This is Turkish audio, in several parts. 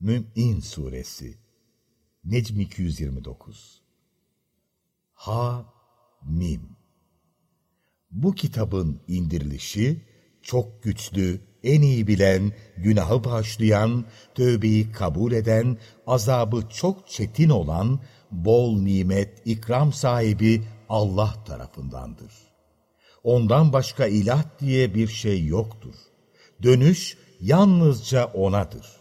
Mü'min Suresi Necm 229 Ha Mim Bu kitabın indirilişi çok güçlü, en iyi bilen, günahı bağışlayan, tövbeyi kabul eden, azabı çok çetin olan, bol nimet, ikram sahibi Allah tarafındandır. Ondan başka ilah diye bir şey yoktur. Dönüş yalnızca O'nadır.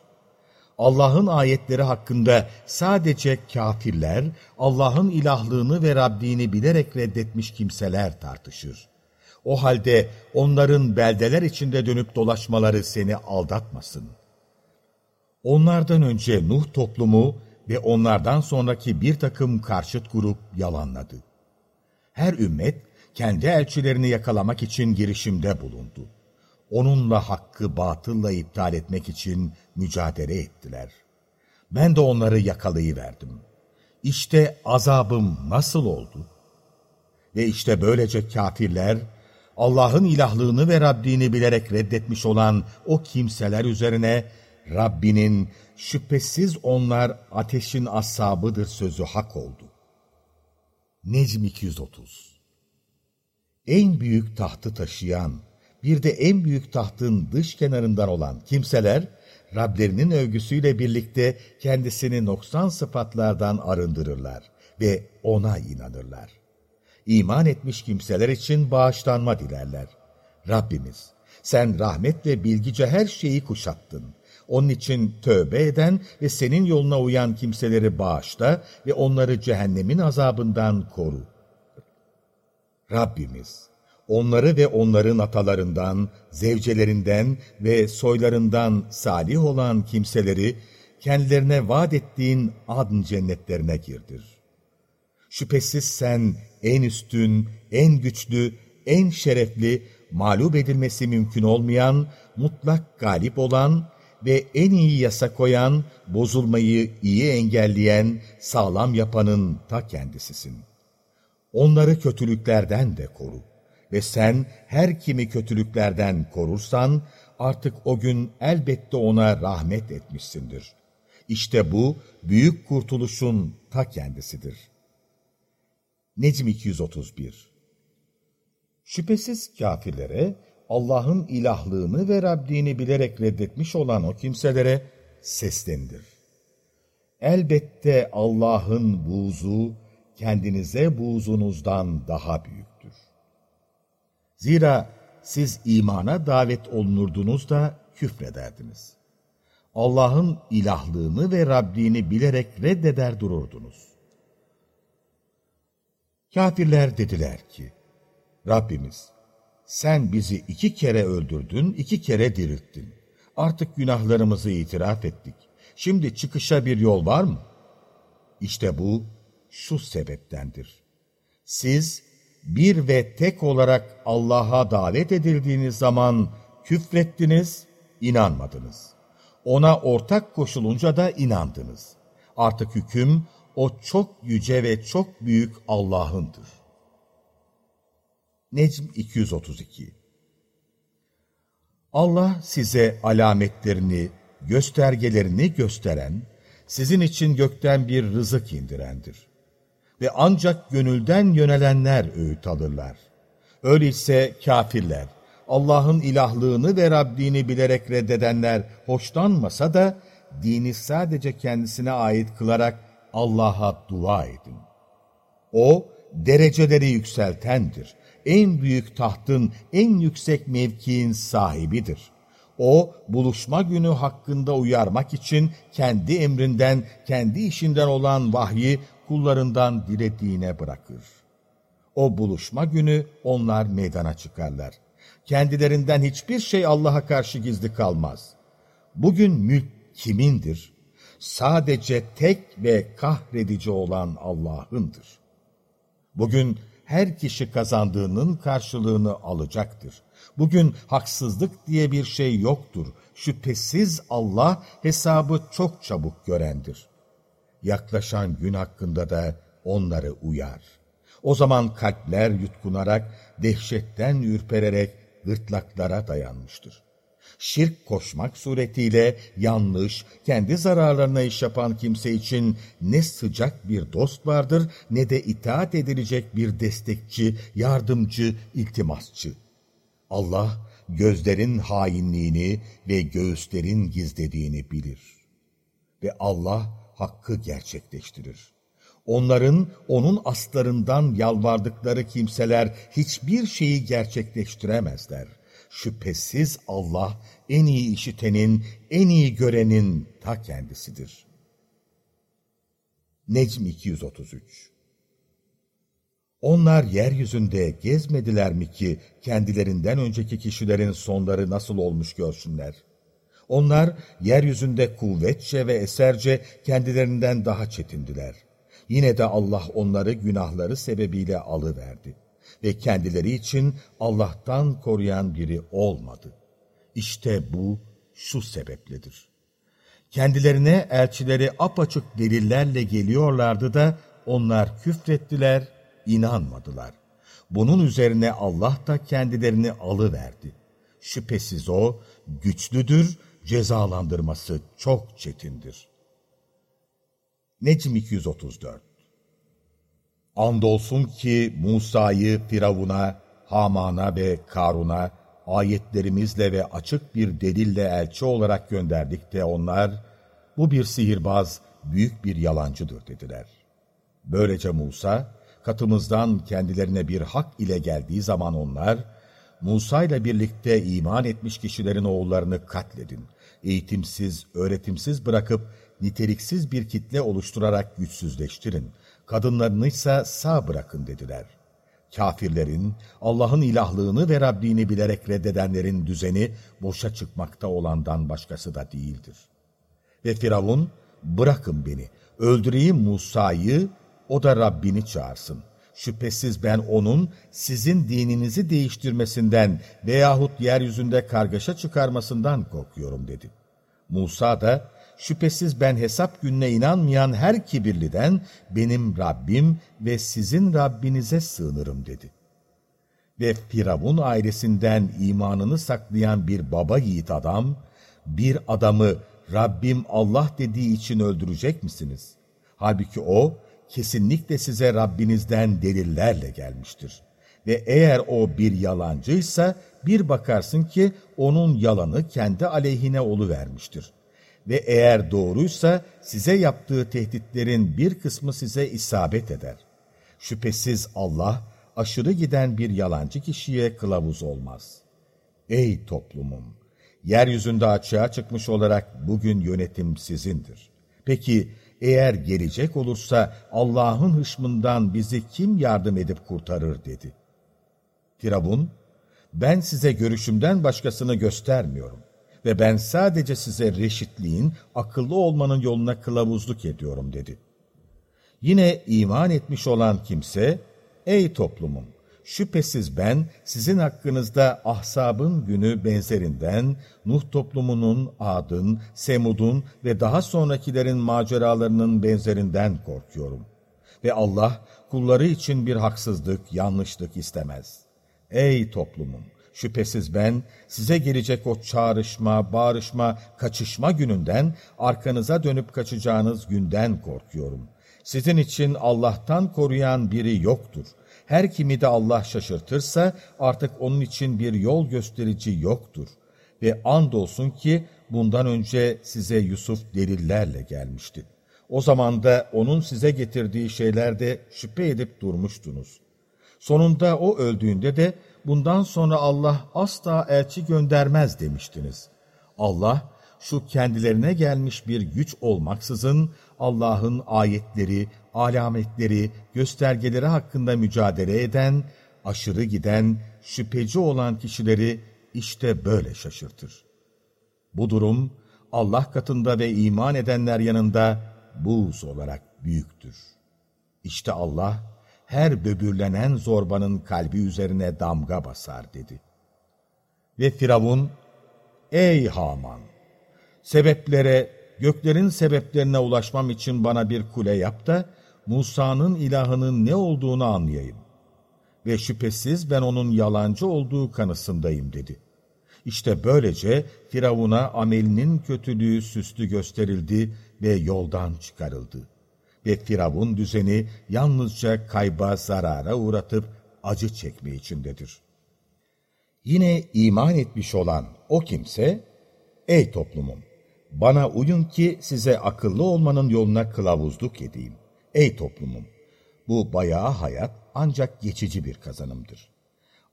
Allah'ın ayetleri hakkında sadece kafirler, Allah'ın ilahlığını ve Rabbini bilerek reddetmiş kimseler tartışır. O halde onların beldeler içinde dönüp dolaşmaları seni aldatmasın. Onlardan önce Nuh toplumu ve onlardan sonraki bir takım karşıt grup yalanladı. Her ümmet kendi elçilerini yakalamak için girişimde bulundu. Onunla hakkı batılla iptal etmek için mücadele ettiler. Ben de onları yakalayıverdim. İşte azabım nasıl oldu? Ve işte böylece kafirler, Allah'ın ilahlığını ve Rabbini bilerek reddetmiş olan o kimseler üzerine Rabbinin şüphesiz onlar ateşin ashabıdır sözü hak oldu. Necm 230 En büyük tahtı taşıyan, bir de en büyük tahtın dış kenarından olan kimseler, Rablerinin övgüsüyle birlikte kendisini noksan sıfatlardan arındırırlar ve ona inanırlar. İman etmiş kimseler için bağışlanma dilerler. Rabbimiz, sen rahmet ve bilgice her şeyi kuşattın. Onun için tövbe eden ve senin yoluna uyan kimseleri bağışla ve onları cehennemin azabından koru. Rabbimiz, onları ve onların atalarından, zevcelerinden ve soylarından salih olan kimseleri kendilerine vaat ettiğin adn cennetlerine girdir. Şüphesiz sen en üstün, en güçlü, en şerefli, mağlup edilmesi mümkün olmayan, mutlak galip olan ve en iyi yasa koyan, bozulmayı iyi engelleyen, sağlam yapanın ta kendisisin. Onları kötülüklerden de koru ve sen her kimi kötülüklerden korursan, artık o gün elbette ona rahmet etmişsindir. İşte bu, büyük kurtuluşun ta kendisidir. Necm 231 Şüphesiz kafirlere, Allah'ın ilahlığını ve Rabbini bilerek reddetmiş olan o kimselere seslendir. Elbette Allah'ın buğzu, kendinize buğzunuzdan daha büyüktür. Zira siz imana davet olunurdunuz da küfrederdiniz. Allah'ın ilahlığını ve Rabbini bilerek reddeder dururdunuz. Kafirler dediler ki, Rabbimiz, sen bizi iki kere öldürdün, iki kere dirilttin. Artık günahlarımızı itiraf ettik. Şimdi çıkışa bir yol var mı? İşte bu şu sebeptendir. Siz bir ve tek olarak Allah'a davet edildiğiniz zaman küfrettiniz, inanmadınız. Ona ortak koşulunca da inandınız. Artık hüküm o çok yüce ve çok büyük Allah'ındır. Necm 232 Allah size alametlerini, göstergelerini gösteren, sizin için gökten bir rızık indirendir. Ve ancak gönülden yönelenler öğüt alırlar. Öyleyse kafirler, Allah'ın ilahlığını ve Rabbini bilerek reddedenler hoşlanmasa da, dini sadece kendisine ait kılarak Allah'a dua edin. O, dereceleri yükseltendir. En büyük tahtın, en yüksek mevkiin sahibidir. O, buluşma günü hakkında uyarmak için kendi emrinden, kendi işinden olan vahyi kullarından dilediğine bırakır. O buluşma günü onlar meydana çıkarlar. Kendilerinden hiçbir şey Allah'a karşı gizli kalmaz. Bugün mülk kimindir? sadece tek ve kahredici olan Allah'ındır. Bugün her kişi kazandığının karşılığını alacaktır. Bugün haksızlık diye bir şey yoktur. Şüphesiz Allah hesabı çok çabuk görendir. Yaklaşan gün hakkında da onları uyar. O zaman kalpler yutkunarak, dehşetten ürpererek gırtlaklara dayanmıştır. Şirk koşmak suretiyle yanlış, kendi zararlarına iş yapan kimse için ne sıcak bir dost vardır ne de itaat edilecek bir destekçi, yardımcı, iltimasçı. Allah gözlerin hainliğini ve göğüslerin gizlediğini bilir. Ve Allah hakkı gerçekleştirir. Onların onun aslarından yalvardıkları kimseler hiçbir şeyi gerçekleştiremezler. Şüphesiz Allah en iyi işitenin, en iyi görenin ta kendisidir. Necm 233 Onlar yeryüzünde gezmediler mi ki kendilerinden önceki kişilerin sonları nasıl olmuş görsünler? Onlar yeryüzünde kuvvetçe ve eserce kendilerinden daha çetindiler. Yine de Allah onları günahları sebebiyle alıverdi ve kendileri için Allah'tan koruyan biri olmadı. İşte bu şu sebepledir. Kendilerine elçileri apaçık delillerle geliyorlardı da onlar küfrettiler, inanmadılar. Bunun üzerine Allah da kendilerini alıverdi. Şüphesiz o güçlüdür, cezalandırması çok çetindir. Necm 234 Andolsun ki Musa'yı Firavun'a, Haman'a ve Karun'a ayetlerimizle ve açık bir delille elçi olarak gönderdik de onlar, bu bir sihirbaz, büyük bir yalancıdır dediler. Böylece Musa, katımızdan kendilerine bir hak ile geldiği zaman onlar, Musa ile birlikte iman etmiş kişilerin oğullarını katledin, eğitimsiz, öğretimsiz bırakıp niteliksiz bir kitle oluşturarak güçsüzleştirin, kadınlarını ise sağ bırakın dediler. Kafirlerin, Allah'ın ilahlığını ve Rabbini bilerek reddedenlerin düzeni boşa çıkmakta olandan başkası da değildir. Ve Firavun, bırakın beni, öldüreyim Musa'yı, o da Rabbini çağırsın. Şüphesiz ben onun sizin dininizi değiştirmesinden veyahut yeryüzünde kargaşa çıkarmasından korkuyorum dedi. Musa da şüphesiz ben hesap gününe inanmayan her kibirliden benim Rabbim ve sizin Rabbinize sığınırım dedi. Ve Firavun ailesinden imanını saklayan bir baba yiğit adam, bir adamı Rabbim Allah dediği için öldürecek misiniz? Halbuki o, kesinlikle size Rabbinizden delillerle gelmiştir. Ve eğer o bir yalancıysa bir bakarsın ki onun yalanı kendi aleyhine vermiştir. Ve eğer doğruysa size yaptığı tehditlerin bir kısmı size isabet eder. Şüphesiz Allah aşırı giden bir yalancı kişiye kılavuz olmaz. Ey toplumum! Yeryüzünde açığa çıkmış olarak bugün yönetim sizindir. Peki eğer gelecek olursa Allah'ın hışmından bizi kim yardım edip kurtarır dedi. Firavun, ben size görüşümden başkasını göstermiyorum ve ben sadece size reşitliğin, akıllı olmanın yoluna kılavuzluk ediyorum dedi. Yine iman etmiş olan kimse, ey toplumum, Şüphesiz ben sizin hakkınızda ahsabın günü benzerinden, Nuh toplumunun, Ad'ın, Semud'un ve daha sonrakilerin maceralarının benzerinden korkuyorum. Ve Allah kulları için bir haksızlık, yanlışlık istemez. Ey toplumum! Şüphesiz ben size gelecek o çağrışma, bağrışma, kaçışma gününden, arkanıza dönüp kaçacağınız günden korkuyorum. Sizin için Allah'tan koruyan biri yoktur. Her kimi de Allah şaşırtırsa artık onun için bir yol gösterici yoktur. Ve andolsun ki bundan önce size Yusuf delillerle gelmişti. O zaman da onun size getirdiği şeylerde şüphe edip durmuştunuz. Sonunda o öldüğünde de bundan sonra Allah asla elçi göndermez demiştiniz. Allah şu kendilerine gelmiş bir güç olmaksızın Allah'ın ayetleri, alametleri, göstergeleri hakkında mücadele eden, aşırı giden, şüpheci olan kişileri işte böyle şaşırtır. Bu durum Allah katında ve iman edenler yanında buz olarak büyüktür. İşte Allah her böbürlenen zorbanın kalbi üzerine damga basar dedi. Ve Firavun, ey Haman! Sebeplere, göklerin sebeplerine ulaşmam için bana bir kule yap da, Musa'nın ilahının ne olduğunu anlayayım. Ve şüphesiz ben onun yalancı olduğu kanısındayım dedi. İşte böylece Firavun'a amelinin kötülüğü süslü gösterildi ve yoldan çıkarıldı. Ve Firavun düzeni yalnızca kayba zarara uğratıp acı çekme içindedir. Yine iman etmiş olan o kimse, ey toplumum, bana uyun ki size akıllı olmanın yoluna kılavuzluk edeyim. Ey toplumum, bu bayağı hayat ancak geçici bir kazanımdır.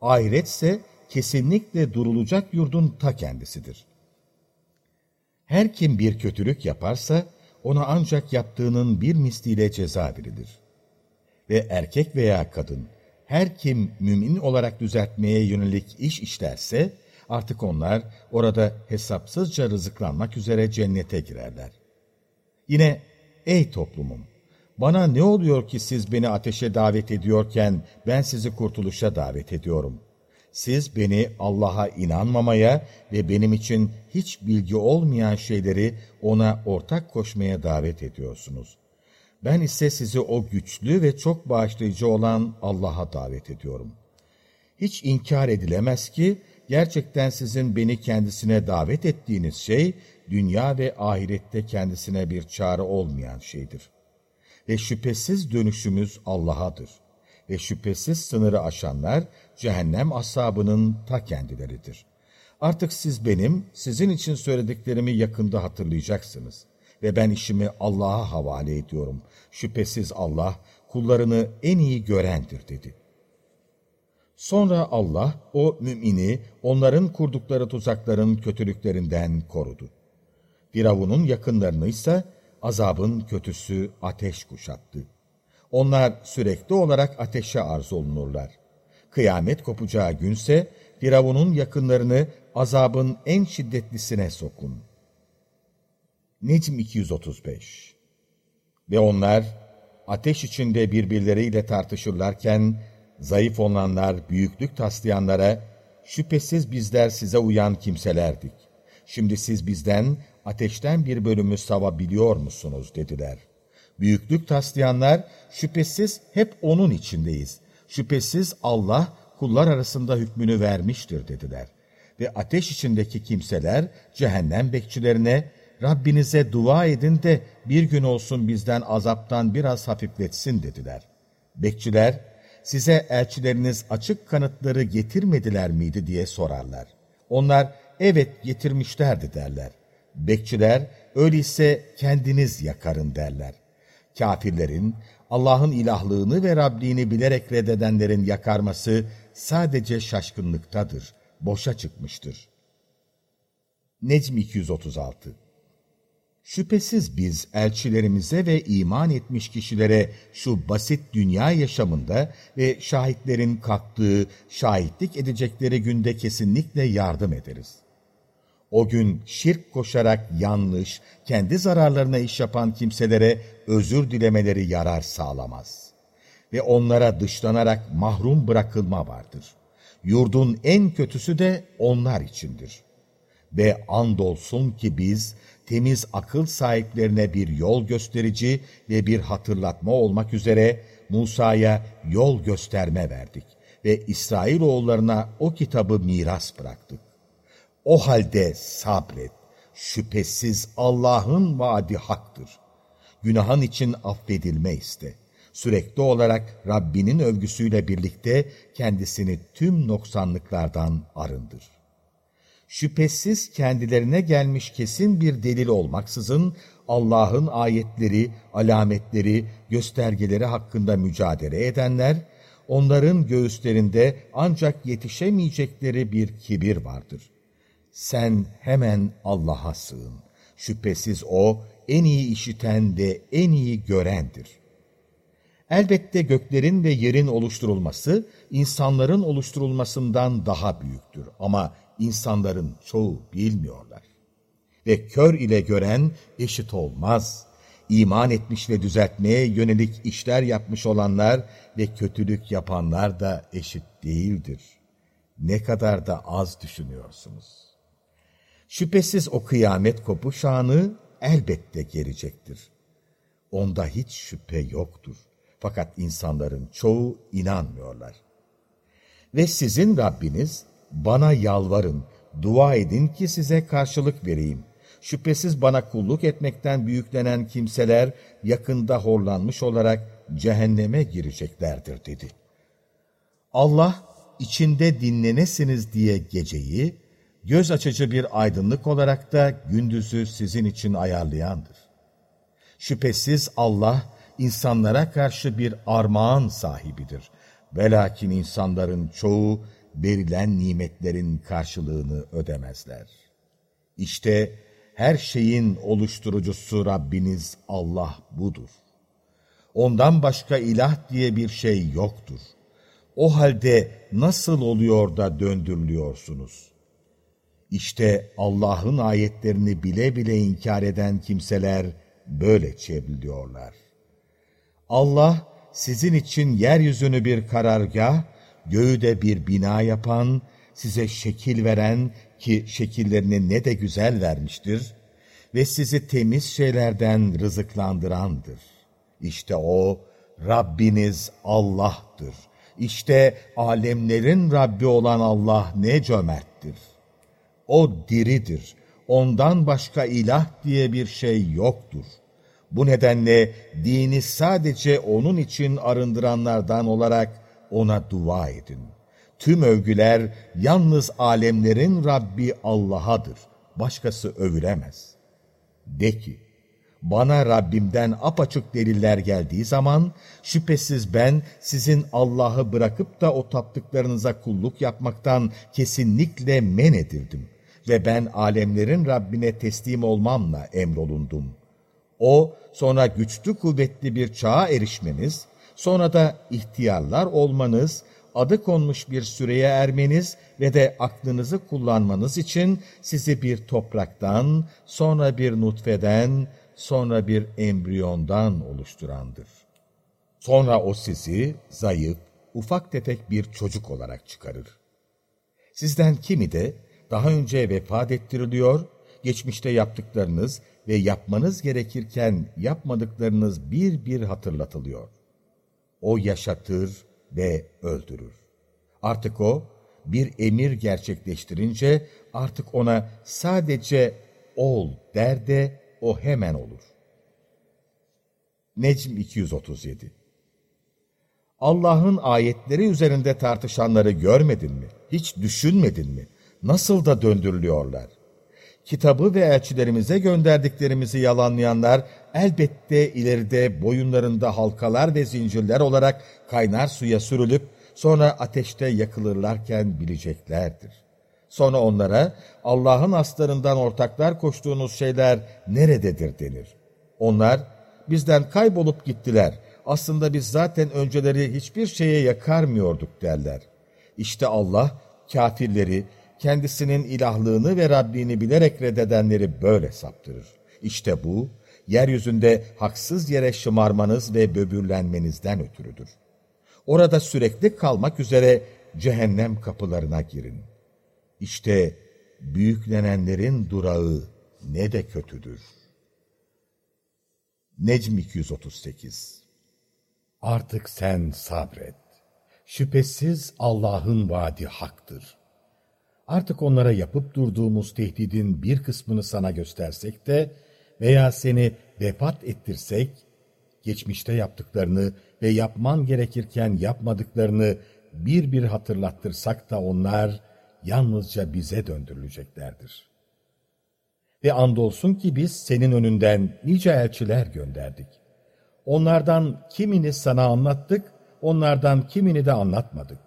Ahiretse kesinlikle durulacak yurdun ta kendisidir. Her kim bir kötülük yaparsa, ona ancak yaptığının bir misliyle ceza verilir. Ve erkek veya kadın, her kim mümin olarak düzeltmeye yönelik iş işlerse, artık onlar orada hesapsızca rızıklanmak üzere cennete girerler. Yine, ey toplumum! Bana ne oluyor ki siz beni ateşe davet ediyorken ben sizi kurtuluşa davet ediyorum? Siz beni Allah'a inanmamaya ve benim için hiç bilgi olmayan şeyleri ona ortak koşmaya davet ediyorsunuz. Ben ise sizi o güçlü ve çok bağışlayıcı olan Allah'a davet ediyorum. Hiç inkar edilemez ki, gerçekten sizin beni kendisine davet ettiğiniz şey, dünya ve ahirette kendisine bir çare olmayan şeydir. Ve şüphesiz dönüşümüz Allah'adır. Ve şüphesiz sınırı aşanlar, cehennem asabının ta kendileridir. Artık siz benim, sizin için söylediklerimi yakında hatırlayacaksınız. Ve ben işimi Allah'a havale ediyorum. Şüphesiz Allah, kullarını en iyi görendir dedi. Sonra Allah, o mümini, onların kurdukları tuzakların kötülüklerinden korudu. Firavun'un yakınlarını ise azabın kötüsü ateş kuşattı. Onlar sürekli olarak ateşe arz olunurlar. Kıyamet kopacağı günse Firavun'un yakınlarını azabın en şiddetlisine sokun. Necm 235 Ve onlar ateş içinde birbirleriyle tartışırlarken zayıf olanlar büyüklük taslayanlara şüphesiz bizler size uyan kimselerdik. Şimdi siz bizden ateşten bir bölümü savabiliyor musunuz dediler. Büyüklük taslayanlar şüphesiz hep onun içindeyiz. Şüphesiz Allah kullar arasında hükmünü vermiştir dediler. Ve ateş içindeki kimseler cehennem bekçilerine Rabbinize dua edin de bir gün olsun bizden azaptan biraz hafifletsin dediler. Bekçiler size elçileriniz açık kanıtları getirmediler miydi diye sorarlar. Onlar evet getirmişlerdi derler. Bekçiler öyleyse kendiniz yakarın derler. Kafirlerin Allah'ın ilahlığını ve Rabliğini bilerek reddedenlerin yakarması sadece şaşkınlıktadır, boşa çıkmıştır. Necm 236 Şüphesiz biz elçilerimize ve iman etmiş kişilere şu basit dünya yaşamında ve şahitlerin kalktığı, şahitlik edecekleri günde kesinlikle yardım ederiz. O gün şirk koşarak yanlış, kendi zararlarına iş yapan kimselere özür dilemeleri yarar sağlamaz. Ve onlara dışlanarak mahrum bırakılma vardır. Yurdun en kötüsü de onlar içindir. Ve andolsun ki biz temiz akıl sahiplerine bir yol gösterici ve bir hatırlatma olmak üzere Musa'ya yol gösterme verdik ve İsrailoğullarına o kitabı miras bıraktık. O halde sabret. Şüphesiz Allah'ın vaadi haktır. Günahın için affedilme iste. Sürekli olarak Rabbinin övgüsüyle birlikte kendisini tüm noksanlıklardan arındır. Şüphesiz kendilerine gelmiş kesin bir delil olmaksızın Allah'ın ayetleri, alametleri, göstergeleri hakkında mücadele edenler, onların göğüslerinde ancak yetişemeyecekleri bir kibir vardır. Sen hemen Allah'a sığın. Şüphesiz O en iyi işiten ve en iyi görendir. Elbette göklerin ve yerin oluşturulması insanların oluşturulmasından daha büyüktür ama insanların çoğu bilmiyorlar. Ve kör ile gören eşit olmaz. İman etmiş ve düzeltmeye yönelik işler yapmış olanlar ve kötülük yapanlar da eşit değildir. Ne kadar da az düşünüyorsunuz.'' Şüphesiz o kıyamet kopuş elbette gelecektir. Onda hiç şüphe yoktur. Fakat insanların çoğu inanmıyorlar. Ve sizin Rabbiniz bana yalvarın, dua edin ki size karşılık vereyim. Şüphesiz bana kulluk etmekten büyüklenen kimseler yakında horlanmış olarak cehenneme gireceklerdir dedi. Allah içinde dinlenesiniz diye geceyi, göz açıcı bir aydınlık olarak da gündüzü sizin için ayarlayandır. Şüphesiz Allah insanlara karşı bir armağan sahibidir. Velakin insanların çoğu verilen nimetlerin karşılığını ödemezler. İşte her şeyin oluşturucusu Rabbiniz Allah budur. Ondan başka ilah diye bir şey yoktur. O halde nasıl oluyor da döndürülüyorsunuz? İşte Allah'ın ayetlerini bile bile inkar eden kimseler böyle çevriliyorlar. Allah sizin için yeryüzünü bir karargah, göğü de bir bina yapan, size şekil veren ki şekillerini ne de güzel vermiştir ve sizi temiz şeylerden rızıklandırandır. İşte o Rabbiniz Allah'tır. İşte alemlerin Rabbi olan Allah ne cömerttir. O diridir. Ondan başka ilah diye bir şey yoktur. Bu nedenle dini sadece onun için arındıranlardan olarak ona dua edin. Tüm övgüler yalnız alemlerin Rabbi Allah'adır. Başkası övülemez. De ki, bana Rabbimden apaçık deliller geldiği zaman, şüphesiz ben sizin Allah'ı bırakıp da o taptıklarınıza kulluk yapmaktan kesinlikle men edildim. Ve ben alemlerin Rabbine teslim olmamla emrolundum. O, sonra güçlü kuvvetli bir çağa erişmeniz, sonra da ihtiyarlar olmanız, adı konmuş bir süreye ermeniz ve de aklınızı kullanmanız için sizi bir topraktan, sonra bir nutfeden, sonra bir embriyondan oluşturandır. Sonra o sizi zayıf, ufak tefek bir çocuk olarak çıkarır. Sizden kimi de daha önce vefat ettiriliyor, geçmişte yaptıklarınız ve yapmanız gerekirken yapmadıklarınız bir bir hatırlatılıyor. O yaşatır ve öldürür. Artık o bir emir gerçekleştirince artık ona sadece ol der de o hemen olur. Necm 237 Allah'ın ayetleri üzerinde tartışanları görmedin mi? Hiç düşünmedin mi? Nasıl da döndürülüyorlar? Kitabı ve elçilerimize gönderdiklerimizi yalanlayanlar elbette ileride boyunlarında halkalar ve zincirler olarak kaynar suya sürülüp sonra ateşte yakılırlarken bileceklerdir. Sonra onlara Allah'ın aslarından ortaklar koştuğunuz şeyler nerededir denir. Onlar bizden kaybolup gittiler. Aslında biz zaten önceleri hiçbir şeye yakarmıyorduk derler. İşte Allah kafirleri, kendisinin ilahlığını ve Rabbini bilerek reddedenleri böyle saptırır. İşte bu, yeryüzünde haksız yere şımarmanız ve böbürlenmenizden ötürüdür. Orada sürekli kalmak üzere cehennem kapılarına girin. İşte büyüklenenlerin durağı ne de kötüdür. Necm 238 Artık sen sabret. Şüphesiz Allah'ın vaadi haktır. Artık onlara yapıp durduğumuz tehdidin bir kısmını sana göstersek de veya seni vefat ettirsek, geçmişte yaptıklarını ve yapman gerekirken yapmadıklarını bir bir hatırlattırsak da onlar yalnızca bize döndürüleceklerdir. Ve andolsun ki biz senin önünden nice elçiler gönderdik. Onlardan kimini sana anlattık, onlardan kimini de anlatmadık.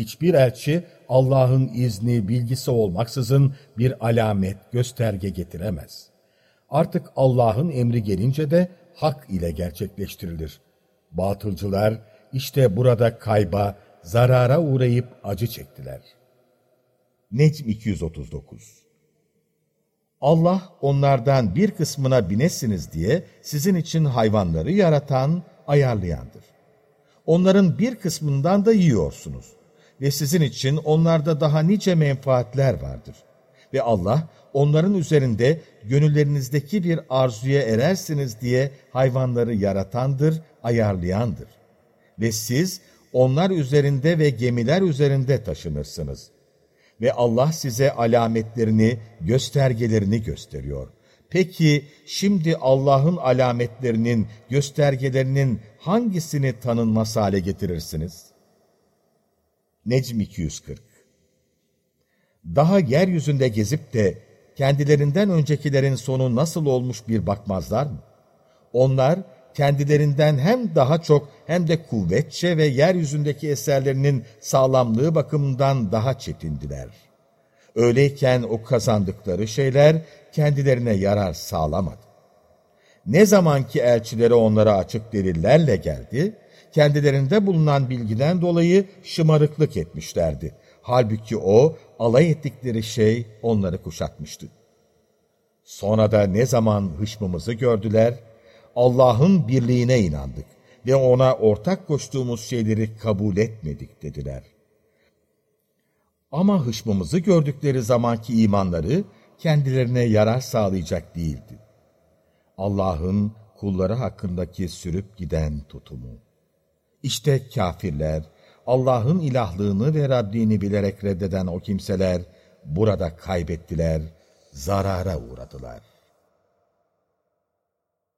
Hiçbir elçi Allah'ın izni, bilgisi olmaksızın bir alamet, gösterge getiremez. Artık Allah'ın emri gelince de hak ile gerçekleştirilir. Batılcılar işte burada kayba, zarara uğrayıp acı çektiler. Necm 239 Allah onlardan bir kısmına binesiniz diye sizin için hayvanları yaratan, ayarlayandır. Onların bir kısmından da yiyorsunuz ve sizin için onlarda daha nice menfaatler vardır. Ve Allah onların üzerinde gönüllerinizdeki bir arzuya erersiniz diye hayvanları yaratandır, ayarlayandır. Ve siz onlar üzerinde ve gemiler üzerinde taşınırsınız. ve Allah size alametlerini, göstergelerini gösteriyor. Peki şimdi Allah'ın alametlerinin, göstergelerinin hangisini tanınmaz hale getirirsiniz? Necm 240 Daha yeryüzünde gezip de kendilerinden öncekilerin sonu nasıl olmuş bir bakmazlar mı? Onlar kendilerinden hem daha çok hem de kuvvetçe ve yeryüzündeki eserlerinin sağlamlığı bakımından daha çetindiler. Öyleyken o kazandıkları şeyler kendilerine yarar sağlamadı. Ne zamanki elçileri onlara açık delillerle geldi, kendilerinde bulunan bilgiden dolayı şımarıklık etmişlerdi. Halbuki o, alay ettikleri şey onları kuşatmıştı. Sonra da ne zaman hışmımızı gördüler, Allah'ın birliğine inandık ve ona ortak koştuğumuz şeyleri kabul etmedik dediler. Ama hışmımızı gördükleri zamanki imanları kendilerine yarar sağlayacak değildi. Allah'ın kulları hakkındaki sürüp giden tutumu. İşte kafirler, Allah'ın ilahlığını ve Rabbini bilerek reddeden o kimseler burada kaybettiler, zarara uğradılar.